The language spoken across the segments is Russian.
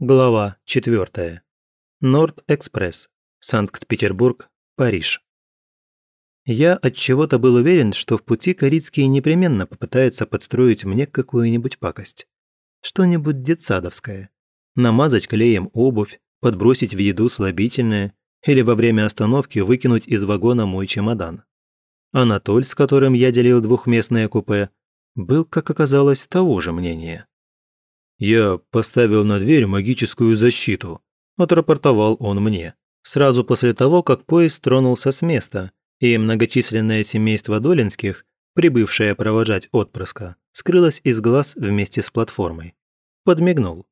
Глава 4. Норд-экспресс. Санкт-Петербург, Париж. Я от чего-то был уверен, что в пути Корицкий непременно попытается подстроить мне какую-нибудь пакость. Что-нибудь детсадовское. Намазать клеем обувь, подбросить в еду слабительное или во время остановки выкинуть из вагона мой чемодан. Анатоль, с которым я делил двухместное купе, был, как оказалось, того же мнения. «Я поставил на дверь магическую защиту», – отрапортовал он мне. Сразу после того, как поезд тронулся с места, и многочисленное семейство Долинских, прибывшее провожать отпрыска, скрылось из глаз вместе с платформой. Подмигнул.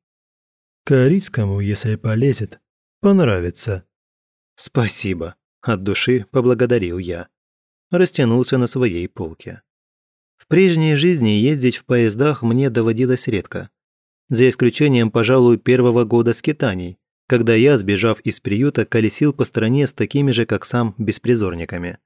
«Корицкому, если полезет, понравится». «Спасибо», – от души поблагодарил я. Растянулся на своей полке. В прежней жизни ездить в поездах мне доводилось редко – за исключением, пожалуй, первого года скитаний, когда я, сбежав из приюта, колесил по стране с такими же, как сам, беспризорниками.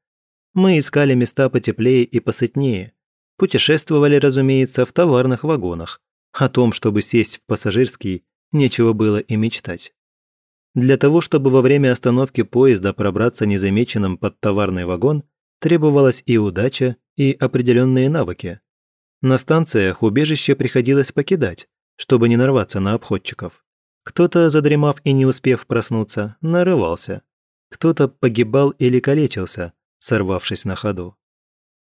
Мы искали места потеплее и посытнее. Путешествовали, разумеется, в товарных вагонах. О том, чтобы сесть в пассажирский, нечего было и мечтать. Для того, чтобы во время остановки поезда пробраться незамеченным под товарный вагон, требовалась и удача, и определенные навыки. На станциях убежище приходилось покидать, чтобы не нарваться на обходчиков. Кто-то, задремав и не успев проснуться, нарывался. Кто-то погибал или калечился, сорвавшись на ходу.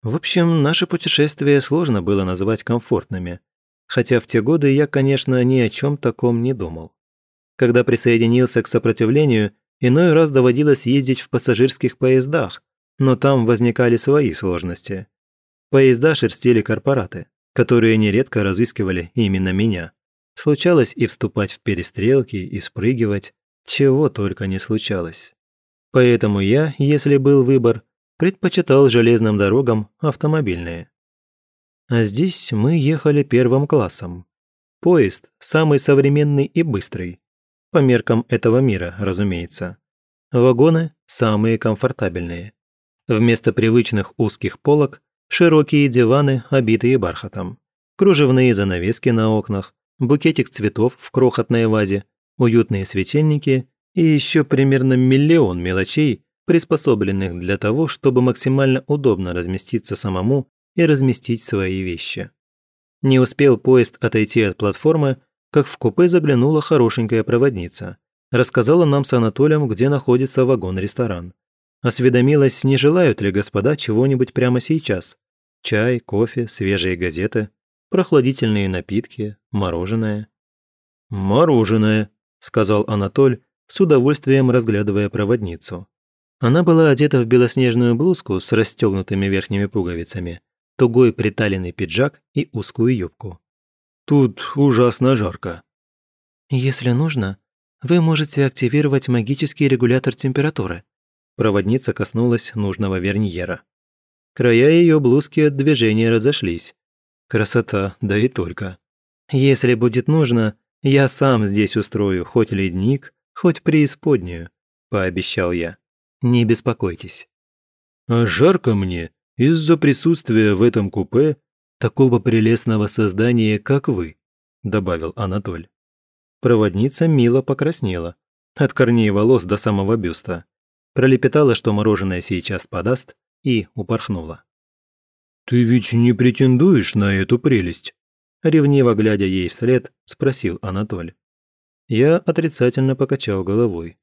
В общем, наше путешествие сложно было назвать комфортными, хотя в те годы я, конечно, ни о чем таком не думал. Когда присоединился к сопротивлению, иной раз доводилось ездить в пассажирских поездах, но там возникали свои сложности. Поезда шерстили корпораты, которые нередко разыскивали именно меня. Случалось и вступать в перестрелки, и спрыгивать, чего только не случалось. Поэтому я, если был выбор, предпочитал железным дорогам автомобильные. А здесь мы ехали первым классом. Поезд самый современный и быстрый. По меркам этого мира, разумеется. Вагоны самые комфортабельные. Вместо привычных узких полок – широкие диваны, обитые бархатом. Кружевные занавески на окнах, букетик цветов в крохотной вазе, уютные светильники и еще примерно миллион мелочей, приспособленных для того, чтобы максимально удобно разместиться самому и разместить свои вещи. Не успел поезд отойти от платформы, как в купе заглянула хорошенькая проводница. Рассказала нам с Анатолием, где находится вагон-ресторан. Осведомилась, не желают ли господа чего-нибудь прямо сейчас. Чай, кофе, свежие газеты прохладительные напитки, мороженое. «Мороженое», – сказал Анатоль, с удовольствием разглядывая проводницу. Она была одета в белоснежную блузку с расстегнутыми верхними пуговицами, тугой приталенный пиджак и узкую юбку. «Тут ужасно жарко». «Если нужно, вы можете активировать магический регулятор температуры». Проводница коснулась нужного верньера. Края ее блузки от движения разошлись, Красота, да и только. Если будет нужно, я сам здесь устрою хоть ледник, хоть преисподнюю, пообещал я. Не беспокойтесь. А жарко мне из-за присутствия в этом купе такого прелестного создания, как вы, добавил Анатоль. Проводница мило покраснела, от корней волос до самого бюста. Пролепетала, что мороженое сейчас подаст, и упорхнула. «Ты ведь не претендуешь на эту прелесть?» Ревниво глядя ей вслед, спросил Анатоль. Я отрицательно покачал головой.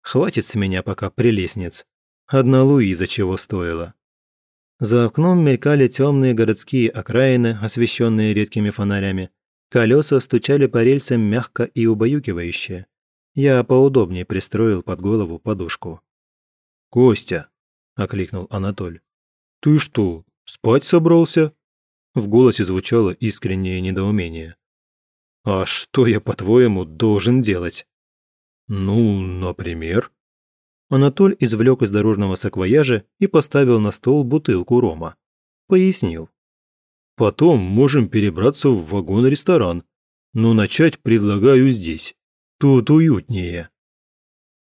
«Хватит с меня пока прелестниц. Одна Луиза чего стоила». За окном мелькали темные городские окраины, освещенные редкими фонарями. Колеса стучали по рельсам мягко и убаюкивающе. Я поудобнее пристроил под голову подушку. «Костя!» – окликнул Анатоль. «Ты что, Спать собрался?» В голосе звучало искреннее недоумение. «А что я, по-твоему, должен делать?» «Ну, например...» Анатоль извлек из дорожного саквояжа и поставил на стол бутылку рома. Пояснил. «Потом можем перебраться в вагон-ресторан, но начать предлагаю здесь. Тут уютнее».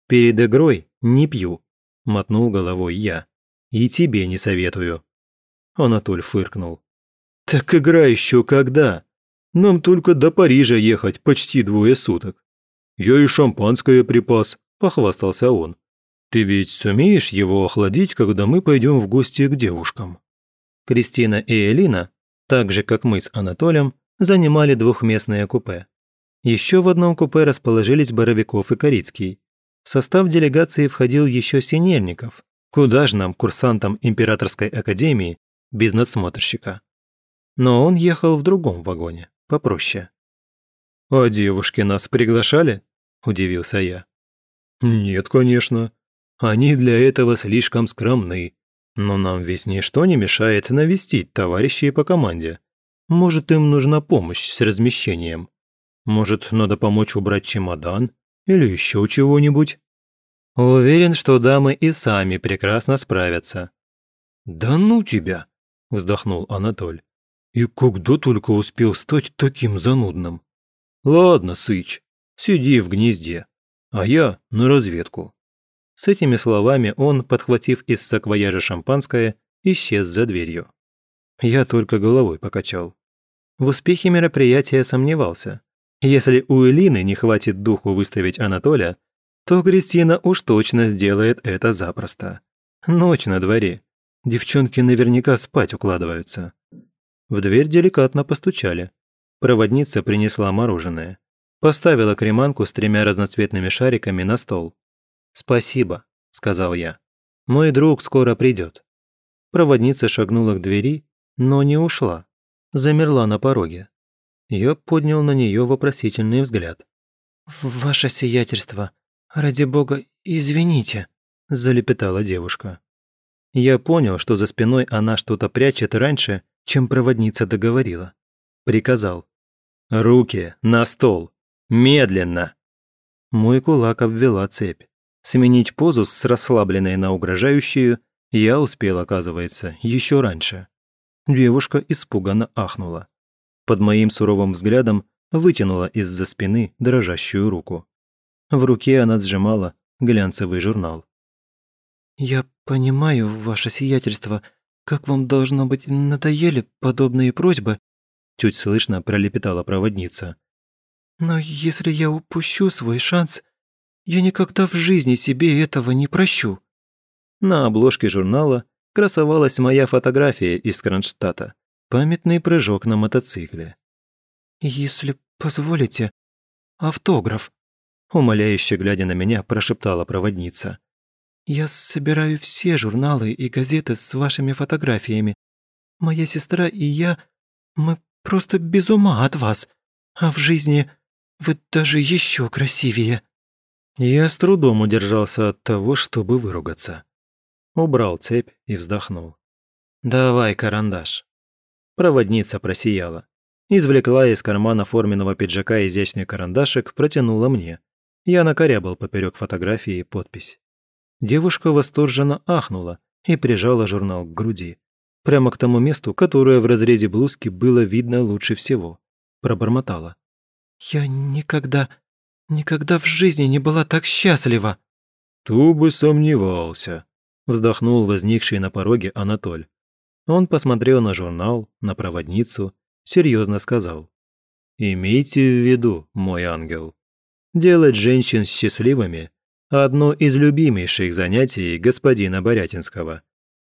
«Перед игрой не пью», – мотнул головой я. «И тебе не советую». Анатоль фыркнул. «Так игра еще когда? Нам только до Парижа ехать почти двое суток. Я и шампанское припас», – похвастался он. «Ты ведь сумеешь его охладить, когда мы пойдем в гости к девушкам?» Кристина и Элина, так же как мы с Анатолием, занимали двухместное купе. Еще в одном купе расположились Боровиков и Корицкий. В состав делегации входил еще Синельников. Куда же нам, курсантам Императорской академии, без надсмотрщика? Но он ехал в другом вагоне, попроще. «А девушки нас приглашали?» – удивился я. «Нет, конечно. Они для этого слишком скромны. Но нам ведь ничто не мешает навестить товарищей по команде. Может, им нужна помощь с размещением. Может, надо помочь убрать чемодан или еще чего-нибудь?» «Уверен, что дамы и сами прекрасно справятся». «Да ну тебя!» – вздохнул Анатоль. «И когда только успел стать таким занудным?» «Ладно, Сыч, сиди в гнезде, а я на разведку». С этими словами он, подхватив из саквояжа шампанское, исчез за дверью. Я только головой покачал. В успехе мероприятия сомневался. Если у Элины не хватит духу выставить Анатоля, то Кристина уж точно сделает это запросто. Ночь на дворе. Девчонки наверняка спать укладываются. В дверь деликатно постучали. Проводница принесла мороженое. Поставила креманку с тремя разноцветными шариками на стол. «Спасибо», – сказал я. «Мой друг скоро придет». Проводница шагнула к двери, но не ушла. Замерла на пороге. Я поднял на нее вопросительный взгляд. «Ваше сиятельство, ради бога, извините», – залепетала девушка. Я понял, что за спиной она что-то прячет раньше, чем проводница договорила. Приказал. «Руки на стол! Медленно!» Мой кулак обвела цепь. Сменить позу с расслабленной на угрожающую я успел, оказывается, еще раньше. Девушка испуганно ахнула. Под моим суровым взглядом вытянула из-за спины дрожащую руку. В руке она сжимала глянцевый журнал. «Я понимаю, ваше сиятельство, как вам должно быть надоели подобные просьбы, чуть слышно пролепетала проводница. Но если я упущу свой шанс, я никогда в жизни себе этого не прощу. На обложке журнала красовалась моя фотография из Кронштадта. Памятный прыжок на мотоцикле. «Если позволите, автограф», умоляюще глядя на меня, прошептала проводница. «Я собираю все журналы и газеты с вашими фотографиями. Моя сестра и я, мы просто без ума от вас. А в жизни вы даже еще красивее». Я с трудом удержался от того, чтобы выругаться. Убрал цепь и вздохнул. «Давай карандаш». Проводница просияла. Извлекла из кармана форменного пиджака изящный карандашик, протянула мне. Я накорябал поперек фотографии подпись. Девушка восторженно ахнула и прижала журнал к груди прямо к тому месту, которое в разрезе блузки было видно лучше всего. Пробормотала. «Я никогда, никогда в жизни не была так счастлива!» «Кто бы сомневался!» – вздохнул возникший на пороге Анатоль. Он посмотрел на журнал, на проводницу, серьезно сказал. «Имейте в виду, мой ангел, делать женщин счастливыми – одно из любимейших занятий господина Борятинского.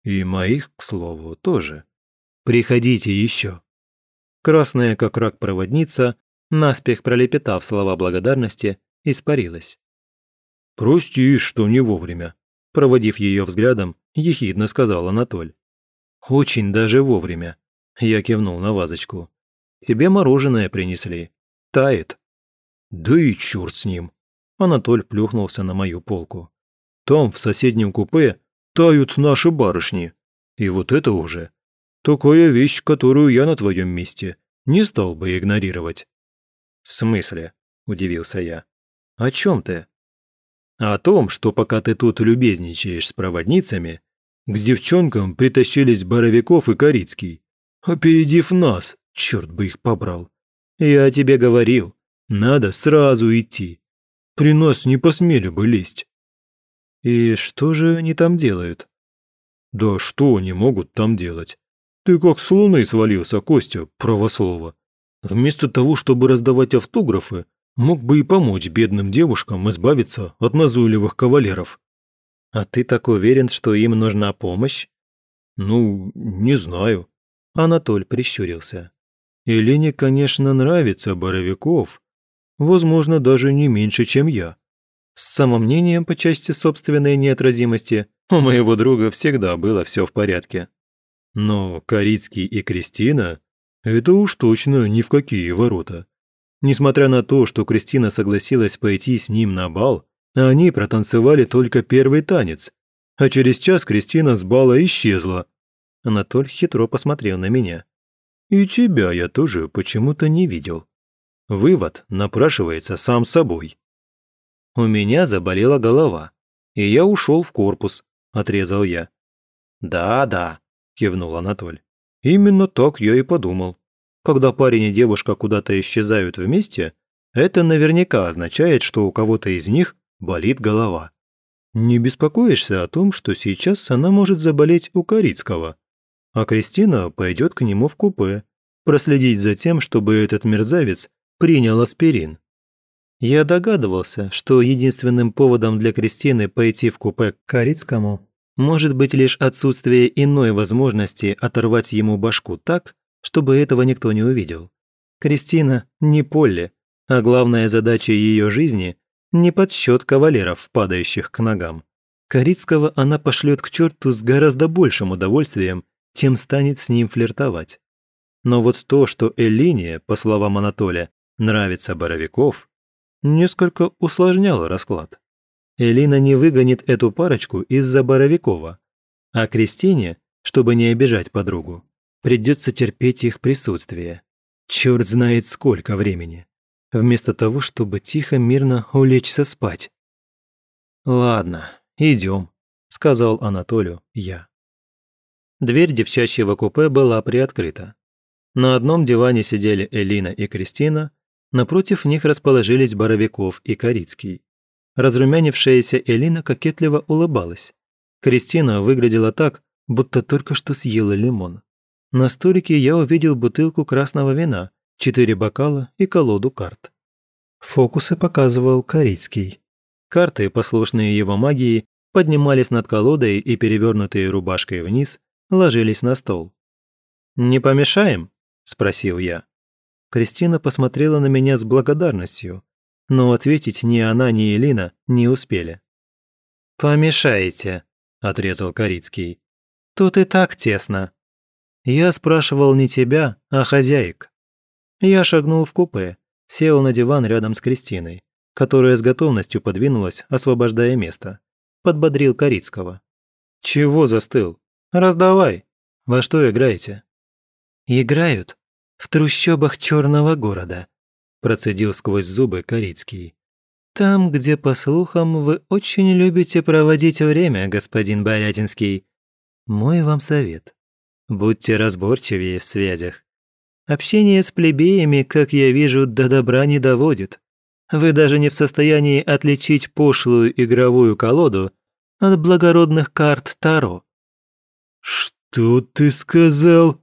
И моих, к слову, тоже. Приходите еще. Красная, как рак проводница, наспех пролепетав слова благодарности, испарилась. «Прости, что не вовремя», – проводив ее взглядом, ехидно сказал Анатоль. «Очень даже вовремя», – я кивнул на вазочку. «Тебе мороженое принесли. Тает». «Да и черт с ним», – Анатоль плюхнулся на мою полку. «Там, в соседнем купе, тают наши барышни. И вот это уже такая вещь, которую я на твоем месте не стал бы игнорировать». «В смысле?» – удивился я. «О чем ты?» «О том, что пока ты тут любезничаешь с проводницами, к девчонкам притащились Боровиков и Корицкий, опередив нас, черт бы их побрал. Я тебе говорил, надо сразу идти. При нас не посмели бы лезть. И что же они там делают? Да что они могут там делать? Ты как с луны свалился, Костя, правослово. Вместо того, чтобы раздавать автографы, Мог бы и помочь бедным девушкам избавиться от назойливых кавалеров. А ты так уверен, что им нужна помощь? Ну, не знаю. Анатоль прищурился. Елене, конечно, нравится Боровиков. Возможно, даже не меньше, чем я. С самомнением по части собственной неотразимости у моего друга всегда было все в порядке. Но Корицкий и Кристина – это уж точно ни в какие ворота. Несмотря на то, что Кристина согласилась пойти с ним на бал, они протанцевали только первый танец, а через час Кристина с бала исчезла. Анатоль хитро посмотрел на меня. И тебя я тоже почему-то не видел. Вывод напрашивается сам собой. У меня заболела голова, и я ушел в корпус, отрезал я. Да-да, кивнул Анатоль. Именно так я и подумал. Когда парень и девушка куда-то исчезают вместе, это наверняка означает, что у кого-то из них болит голова. Не беспокоишься о том, что сейчас она может заболеть у Корицкого, а Кристина пойдет к нему в купе, проследить за тем, чтобы этот мерзавец принял аспирин. Я догадывался, что единственным поводом для Кристины пойти в купе к Корицкому может быть лишь отсутствие иной возможности оторвать ему башку так, чтобы этого никто не увидел. Кристина не Полли, а главная задача ее жизни – не подсчет кавалеров, падающих к ногам. Корицкого она пошлет к черту с гораздо большим удовольствием, чем станет с ним флиртовать. Но вот то, что Элине, по словам Анатолия, нравится Боровиков, несколько усложняло расклад. Элина не выгонит эту парочку из-за Боровикова, а Кристине, чтобы не обижать подругу, придется терпеть их присутствие. Черт знает сколько времени. Вместо того, чтобы тихо, мирно улечься спать. «Ладно, идем», — сказал Анатолию я. Дверь девчачьего купе была приоткрыта. На одном диване сидели Элина и Кристина, напротив них расположились Боровиков и Корицкий. Разрумянившаяся Элина кокетливо улыбалась. Кристина выглядела так, будто только что съела лимон. На столике я увидел бутылку красного вина, четыре бокала и колоду карт. Фокусы показывал Корицкий. Карты, послушные его магии, поднимались над колодой и, перевернутые рубашкой вниз, ложились на стол. «Не помешаем?» – спросил я. Кристина посмотрела на меня с благодарностью, но ответить ни она, ни Элина не успели. «Помешаете», – отрезал Корицкий. «Тут и так тесно». Я спрашивал не тебя, а хозяек. Я шагнул в купе, сел на диван рядом с Кристиной, которая с готовностью подвинулась, освобождая место. Подбодрил Корицкого. «Чего застыл? Раздавай. Во что играете?» «Играют в трущобах черного города», процедил сквозь зубы Корицкий. «Там, где, по слухам, вы очень любите проводить время, господин Борятинский. Мой вам совет. Будьте разборчивее в связях. Общение с плебеями, как я вижу, до добра не доводит. Вы даже не в состоянии отличить пошлую игровую колоду от благородных карт Таро». «Что ты сказал?»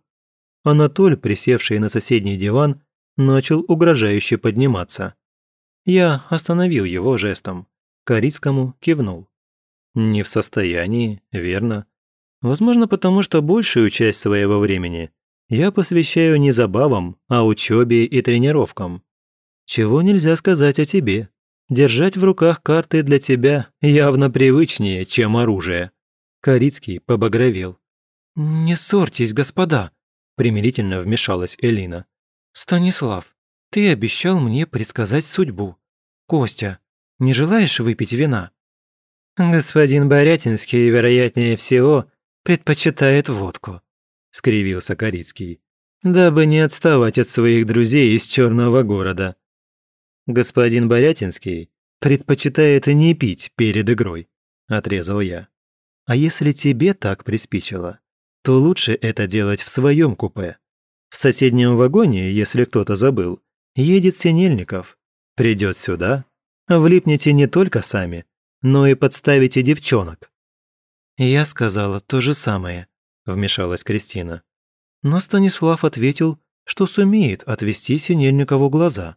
Анатоль, присевший на соседний диван, начал угрожающе подниматься. Я остановил его жестом. Корицкому кивнул. Не в состоянии, верно. Возможно, потому что большую часть своего времени я посвящаю не забавам, а учебе и тренировкам. Чего нельзя сказать о тебе. Держать в руках карты для тебя явно привычнее, чем оружие. Корицкий побагровел. «Не ссорьтесь, господа», – примирительно вмешалась Элина. «Станислав, ты обещал мне предсказать судьбу. Костя, не желаешь выпить вина?» «Господин Борятинский, вероятнее всего, предпочитает водку», – скривился Корицкий, «дабы не отставать от своих друзей из черного города». «Господин Борятинский предпочитает не пить перед игрой», – отрезал я. «А если тебе так приспичило, то лучше это делать в своем купе. В соседнем вагоне, если кто-то забыл, едет Синельников. Придет сюда, влипнете не только сами, но и подставите девчонок». «Я сказала то же самое», – вмешалась Кристина. Но Станислав ответил, что сумеет отвести Синельникову глаза.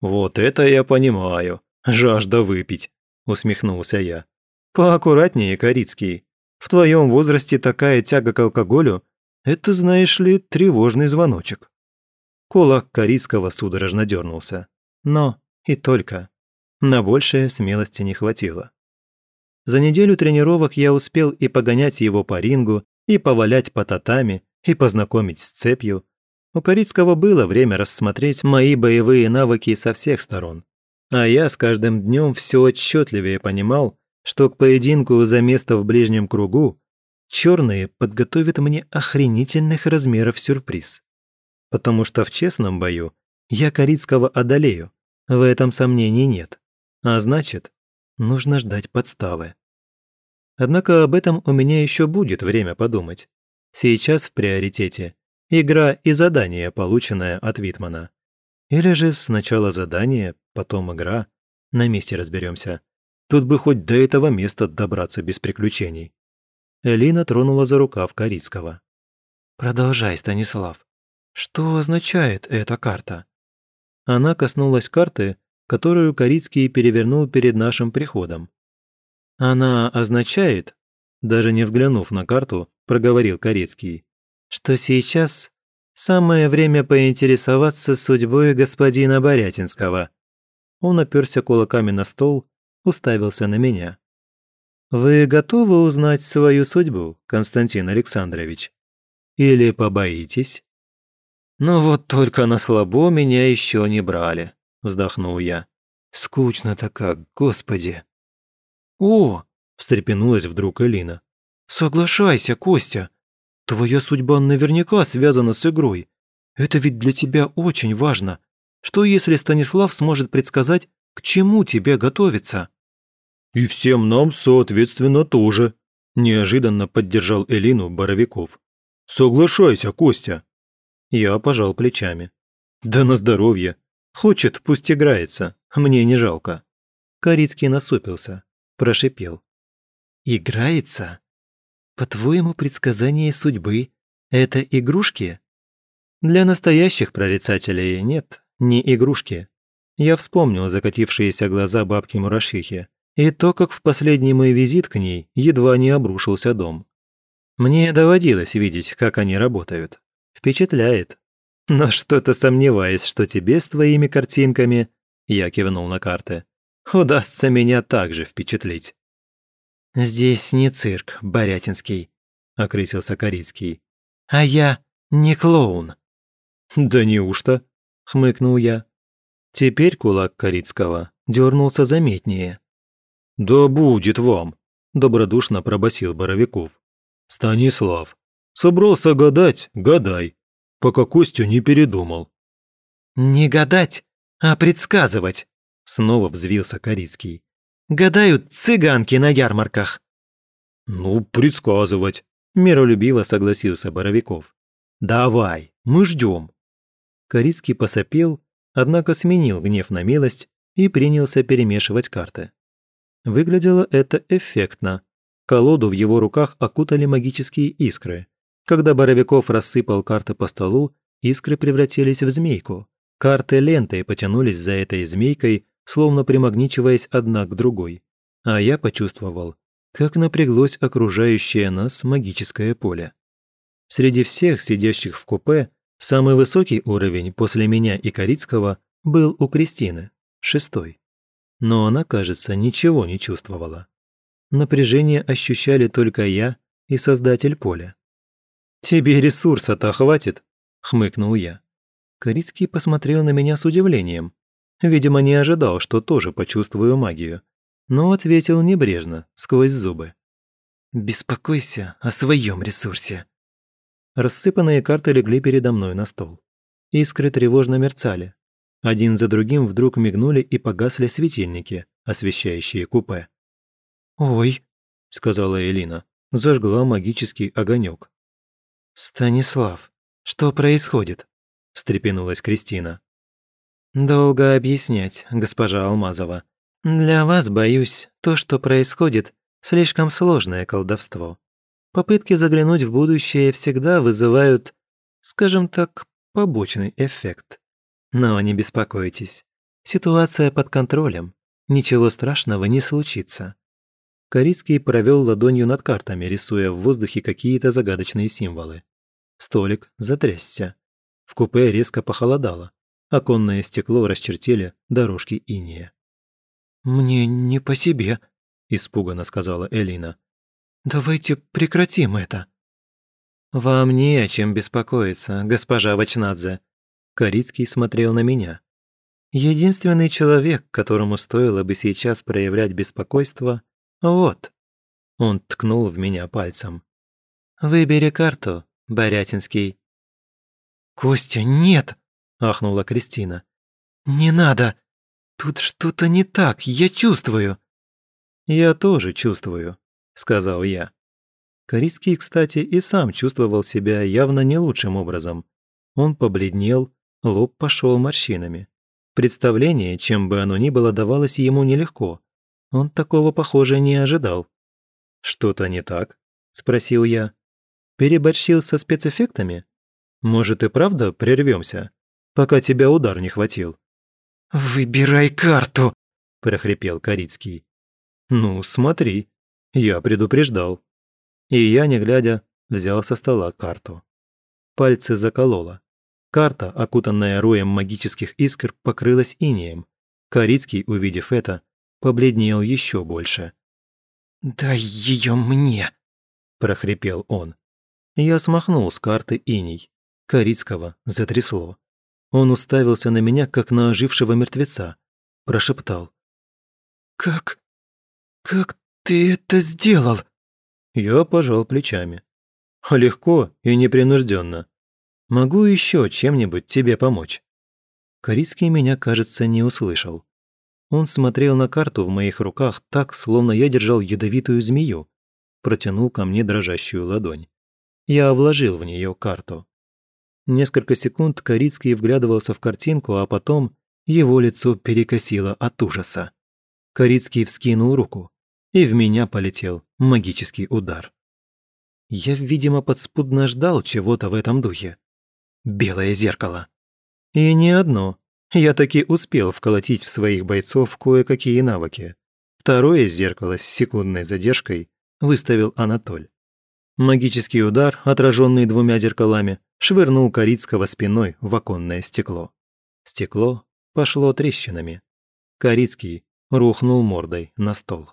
«Вот это я понимаю. Жажда выпить», – усмехнулся я. «Поаккуратнее, Корицкий. В твоем возрасте такая тяга к алкоголю – это, знаешь ли, тревожный звоночек». Кулак Корицкого судорожно дернулся. Но и только. На большее смелости не хватило. За неделю тренировок я успел и погонять его по рингу, и повалять по татами, и познакомить с цепью. У Корицкого было время рассмотреть мои боевые навыки со всех сторон. А я с каждым днем все отчетливее понимал, что к поединку за место в ближнем кругу черные подготовят мне охренительных размеров сюрприз. Потому что в честном бою я Корицкого одолею, в этом сомнений нет. А значит, нужно ждать подставы. Однако об этом у меня еще будет время подумать. Сейчас в приоритете игра и задание, полученное от Витмана. Или же сначала задание, потом игра. На месте разберемся. Тут бы хоть до этого места добраться без приключений. Элина тронула за рукав Корицкого. «Продолжай, Станислав. Что означает эта карта?» Она коснулась карты, которую Корицкий перевернул перед нашим приходом. Она означает, даже не взглянув на карту, проговорил Корицкий, что сейчас самое время поинтересоваться судьбой господина Борятинского. Он оперся кулаками на стол, уставился на меня. «Вы готовы узнать свою судьбу, Константин Александрович? Или побоитесь?» «Ну вот только на слабо меня еще не брали», – вздохнул я. «Скучно-то как, господи!» «О!» – встрепенулась вдруг Элина. «Соглашайся, Костя. Твоя судьба наверняка связана с игрой. Это ведь для тебя очень важно. Что если Станислав сможет предсказать, к чему тебе готовиться?» «И всем нам, соответственно, тоже», – неожиданно поддержал Элину Боровиков. «Соглашайся, Костя». Я пожал плечами. «Да на здоровье. Хочет, пусть играется. Мне не жалко». Корицкий насупился, прошипел. «Играется? По-твоему, предсказание судьбы – это игрушки?» Для настоящих прорицателей нет, не игрушки. Я вспомнил закатившиеся глаза бабки-мурашихи и то, как в последний мой визит к ней едва не обрушился дом. Мне доводилось видеть, как они работают. Впечатляет. Но что-то сомневаюсь, что тебе с твоими картинками, я кивнул на карты, удастся меня также впечатлить. Здесь не цирк, Борятинский, окрысился Корицкий. А я не клоун. Да неужто? хмыкнул я. Теперь кулак Корицкого дернулся заметнее. «Да будет вам!» – добродушно пробасил Боровиков. «Станислав, Собрался гадать, гадай, пока Костю не передумал». «Не гадать, а предсказывать», — снова взвился Корицкий. «Гадают цыганки на ярмарках». «Ну, предсказывать», — миролюбиво согласился Боровиков. «Давай, мы ждем». Корицкий посопел, однако сменил гнев на милость и принялся перемешивать карты. Выглядело это эффектно. Колоду в его руках окутали магические искры. Когда Боровиков рассыпал карты по столу, искры превратились в змейку. Карты лентой потянулись за этой змейкой, словно примагничиваясь одна к другой. А я почувствовал, как напряглось окружающее нас магическое поле. Среди всех сидящих в купе самый высокий уровень после меня и Корицкого был у Кристины, шестой. Но она, кажется, ничего не чувствовала. Напряжение ощущали только я и создатель поля. «Тебе ресурса-то хватит?» – хмыкнул я. Корицкий посмотрел на меня с удивлением. Видимо, не ожидал, что тоже почувствую магию. Но ответил небрежно, сквозь зубы. «Беспокойся о своем ресурсе». Рассыпанные карты легли передо мной на стол. Искры тревожно мерцали. Один за другим вдруг мигнули и погасли светильники, освещающие купе. «Ой», — сказала Элина, зажгла магический огонек. «Станислав, что происходит?» – встрепенулась Кристина. «Долго объяснять, госпожа Алмазова. Для вас, боюсь, то, что происходит, слишком сложное колдовство. Попытки заглянуть в будущее всегда вызывают, скажем так, побочный эффект. Но не беспокойтесь. Ситуация под контролем. Ничего страшного не случится». Корицкий провел ладонью над картами, рисуя в воздухе какие-то загадочные символы. Столик затрясся. В купе резко похолодало. Оконное стекло расчертили дорожки иния. «Мне не по себе», – испуганно сказала Элина. «Давайте прекратим это». «Вам не о чем беспокоиться, госпожа Вачнадзе», – Корицкий смотрел на меня. «Единственный человек, которому стоило бы сейчас проявлять беспокойство, вот». Он ткнул в меня пальцем. «Выбери карту, Борятинский». «Костя, нет!» – ахнула Кристина. «Не надо! Тут что-то не так, я чувствую!» «Я тоже чувствую», – сказал я. Корицкий, кстати, и сам чувствовал себя явно не лучшим образом. Он побледнел, лоб пошел морщинами. Представление, чем бы оно ни было, давалось ему нелегко. Он такого, похоже, не ожидал. «Что-то не так?» – спросил я. «Переборщил со спецэффектами? Может и правда прервемся, пока тебя удар не хватил?» «Выбирай карту!» – прохрипел Корицкий. «Ну, смотри, я предупреждал». И я, не глядя, взял со стола карту. Пальцы закололо. Карта, окутанная роем магических искр, покрылась инеем. Корицкий, увидев это, побледнел еще больше. «Дай ее мне!» – прохрипел он. Я смахнул с карты иней. Корицкого затрясло. Он уставился на меня, как на ожившего мертвеца. Прошептал. «Как... как ты это сделал?» Я пожал плечами. Легко и непринужденно. Могу еще чем-нибудь тебе помочь. Корицкий меня, кажется, не услышал. Он смотрел на карту в моих руках так, словно я держал ядовитую змею. Протянул ко мне дрожащую ладонь. Я вложил в нее карту. Несколько секунд Корицкий вглядывался в картинку, а потом его лицо перекосило от ужаса. Корицкий вскинул руку и в меня полетел магический удар. Я, видимо, подспудно ждал чего-то в этом духе. Белое зеркало. И не одно. Я таки успел вколотить в своих бойцов кое-какие навыки. Второе зеркало с секундной задержкой выставил Анатоль. Магический удар, отраженный двумя зеркалами, швырнул Корицкого спиной в оконное стекло. Стекло пошло трещинами. Корицкий рухнул мордой на стол.